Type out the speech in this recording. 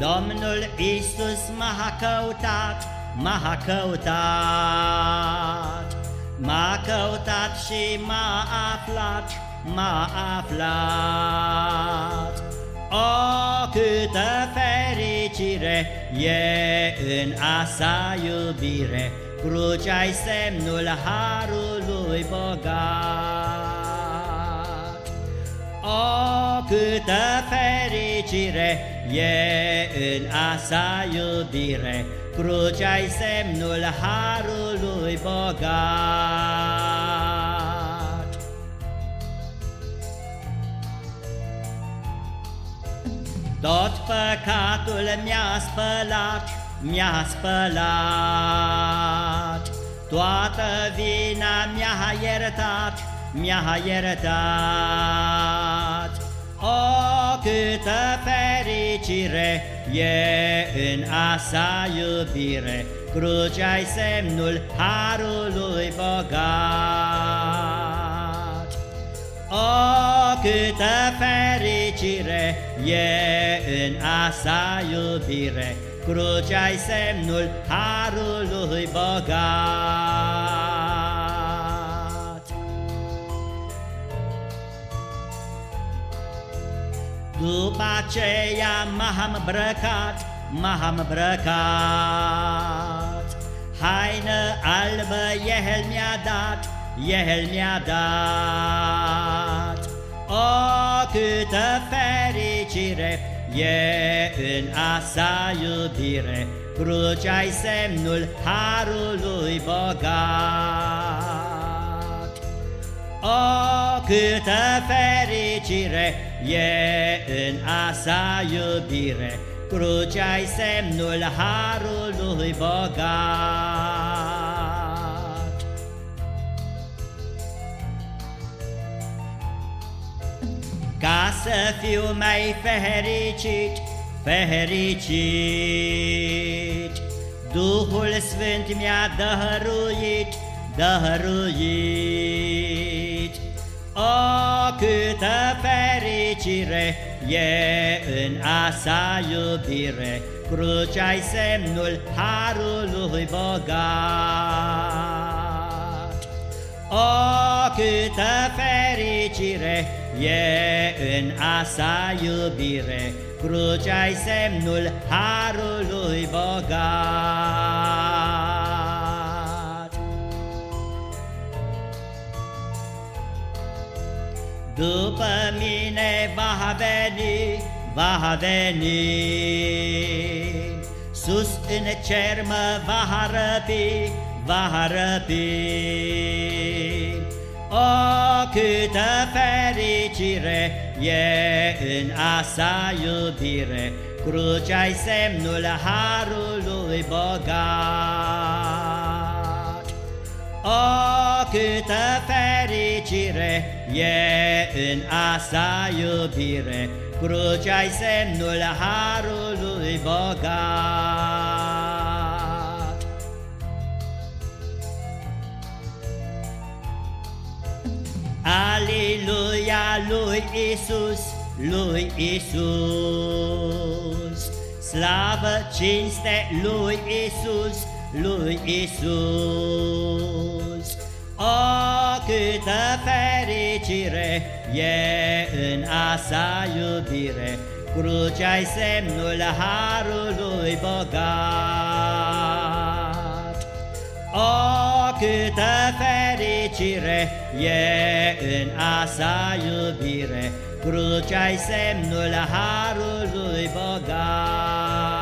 Domnul Isus m-a căutat, m-a căutat, m-a căutat și m-a aflat, m-a aflat. O, câtă fericire e în a sa iubire, Crucea-i semnul harului bogat. O, câtă fericire e în a sa iubire, Crucea-i semnul harului bogat. Tot păcatul mi-a spălat, mi-a spălat, Toată vina mi-a iertat, mi-a iertat. O, câtă fericire e în a sa iubire, Crucea-i semnul harului bogat. O, câtă fericire e în a sa iubire, Crucea-i semnul harului bogat. După aceea m-am brăcat, m-am brăcat, Haină albă El mi-a dat, El mi-a dat. O, câtă fericire E în a sa iubire, Crucea-i semnul harului bogat. O, câtă fericire e în a sa iubire, Crucea-i semnul harului bogat. Ca să fiu mai fericit, fericit Duhul Sfânt mi-a dăruit, dăruit O, câtă fericire e în a sa iubire. Crucea-i semnul harului bogat. O, câtă fericire e în a sa iubire, Crucea-i semnul harului bogat. După mine va veni, va veni, Sus în cer mă va răpi, va răpi. O, câtă fericire e în a sa iubire, Crucea-i semnul harului bogat. O, câtă fericire e în a sa iubire, Crucea-i semnul harului bogat. Aleluia lui Isus, lui Isus. Slavă, cinste lui Isus, lui Isus. O, câtă fericire e în a sa iubire, Crucea-i semnul harului bogat. O, câtă fericire e în a sa iubire, Crucea-i semnul harului bogat.